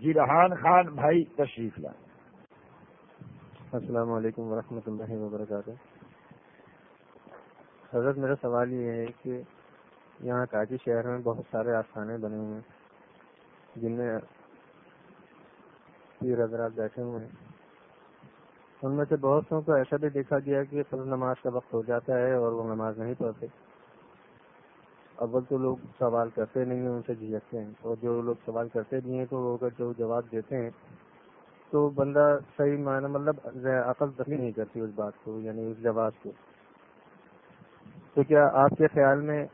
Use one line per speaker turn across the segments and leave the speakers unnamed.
جی رحان خان بھائی تشریف لائیں۔
السلام علیکم ورحمۃ اللہ وبرکاتہ۔ حضرت، میرا سوال یہ ہے کہ یہاں کاچی شہر میں بہت سارے آستانے بنے ہوئے ہیں، جن میں پیر حضرات بیٹھے ہوئے ہیں۔ ان میں سے بہت سو کو ایسا بھی دیکھا گیا کہ فرض نماز کا وقت ہو جاتا ہے اور وہ نماز نہیں پڑھتے۔ اول تو لوگ سوال کرتے نہیں ہیں، ان سے جھجکتے ہیں۔ اور جو لوگ سوال کرتے بھی ہیں، تو وہ اگر جو جواب دیتے ہیں، تو بندہ صحیح معنی مطلب عقل تبھی نہیں کرتی اس بات کو یعنی اس جواب کو۔ تو کیا آپ کے خیال میں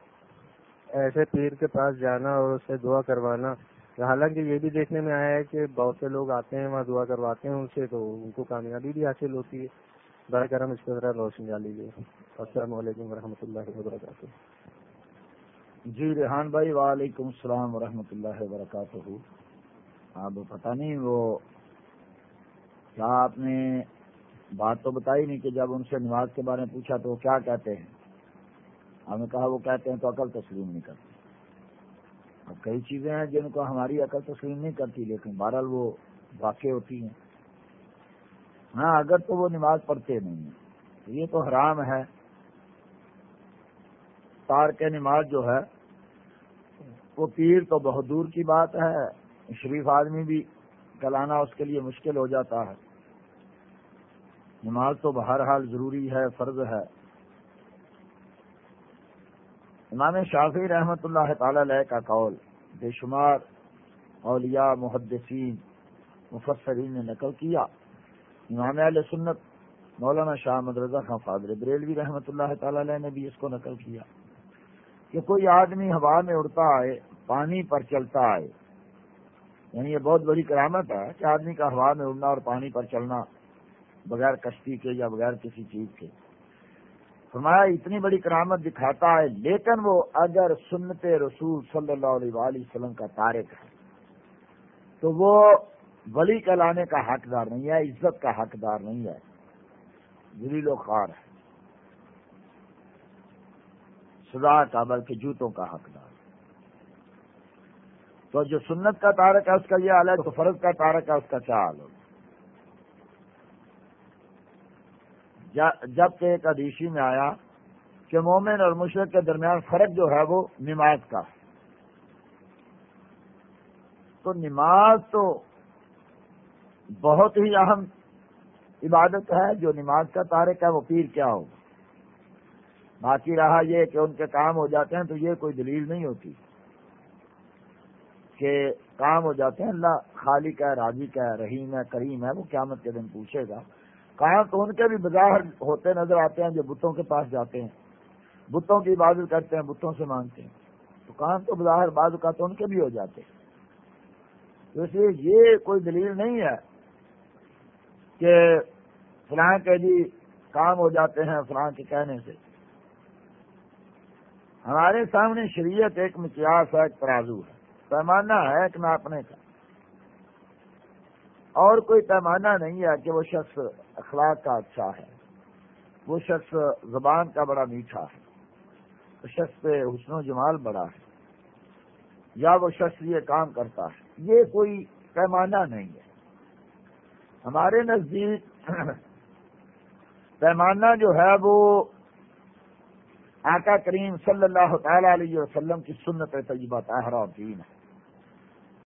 ایسے پیر کے پاس جانا اور اس سے دعا کروانا، حالانکہ یہ بھی دیکھنے میں آیا ہے کہ بہت سے لوگ آتے ہیں، وہاں دعا کرواتے ہیں ان سے، تو ان کو کامیابی بھی حاصل ہوتی ہے۔ برائے کرم اس طرح روشن ڈال لیجیے السلام علیکم و اللہ وبرکاتہ۔
جی ریحان بھائی، وعلیکم السلام ورحمۃ اللہ وبرکاتہ۔ اب پتہ نہیں وہ کیا آپ نے بات تو بتائی نہیں کہ جب ان سے نماز کے بارے میں پوچھا تو وہ کیا کہتے ہیں؟ ہم نے کہا وہ کہتے ہیں تو عقل تسلیم نہیں کرتے۔ اب کئی چیزیں ہیں جن کو ہماری عقل تسلیم نہیں کرتی، لیکن بہرحال وہ واقع ہوتی ہیں۔ ہاں اگر تو وہ نماز پڑھتے نہیں ہیں یہ تو حرام ہے۔ تار کے نماز جو ہے، وہ پیر تو بہت دور کی بات ہے، شریف آدمی بھی کلانا اس کے لیے مشکل ہو جاتا ہے۔ نماز تو بہرحال ضروری ہے، فرض ہے۔ امام شافی رحمۃ اللہ تعالی علیہ کا قول، بے شمار اولیاء، محدثین، مفسرین نے نقل کیا۔ امام علیہ سنت مولانا شاہ مدرزہ خان فادر بریلوی رحمۃ اللہ تعالی علیہ نے بھی اس کو نقل کیا۔ کہ کوئی آدمی ہوا میں اڑتا آئے پانی پر چلتا آئے یعنی یہ بہت بڑی کرامت ہے کہ آدمی کا ہوا میں اڑنا اور پانی پر چلنا بغیر کشتی کے یا بغیر کسی چیز کے۔ فرمایا، اتنی بڑی کرامت دکھاتا ہے، لیکن وہ اگر سنت رسول صلی اللہ علیہ وآلہ وسلم کا تارک ہے۔ تو وہ ولی کلانے کا حقدار نہیں ہے، عزت کا حقدار نہیں ہے۔ دلیل و خار ہے۔ سزا کا، بلکہ جوتوں کا حقدار۔ تو جو سنت کا تارک ہے، اس کا یہ الگ تو فرض کا تارک ہے، اس کا کیا حال ہوگا جبکہ ایک ادیشی میں آیا کہ مومن اور مشرق کے درمیان فرق جو ہے، وہ نماز کا۔ تو نماز تو بہت ہی اہم عبادت ہے، جو نماز کا تارک ہے، وہ پیر کیا ہوگا؟ باقی رہا یہ کہ ان کے کام ہو جاتے ہیں تو یہ کوئی دلیل نہیں ہوتی کہ کام ہو جاتے ہیں، اللہ خالی کا ہے راضی کا ہے، رحیم ہے، کریم ہے، وہ قیامت کے دن پوچھے گا۔ کہاں تو ان کے بھی بظاہر ہوتے نظر آتے ہیں جو بتوں کے پاس جاتے ہیں۔ بتوں کی عبادت کرتے ہیں، بتوں سے مانگتے ہیں۔ تو کام تو بظاہر بعض کا تو ان کے بھی ہو جاتے ہیں۔ تو اس لیے یہ کوئی دلیل نہیں ہے کہ فلاں کے جی کام ہو جاتے ہیں فلاں کے کہنے سے۔ ہمارے سامنے شریعت ایک مقیاس ہے، ایک ترازو ہے۔ پیمانہ ہے ایک ناپنے کا۔ اور کوئی پیمانہ نہیں ہے کہ وہ شخص اخلاق کا اچھا ہے۔ وہ شخص زبان کا بڑا میٹھا ہے۔ وہ شخص پہ حسن و جمال بڑا ہے۔ یا وہ شخص یہ کام کرتا ہے۔ یہ کوئی پیمانہ نہیں ہے۔ ہمارے نزدیک پیمانہ جو ہے وہ آقا کریم صلی اللہ تعالی علیہ وسلم کی سنت طیبہ طاہرہ اور دین ہے۔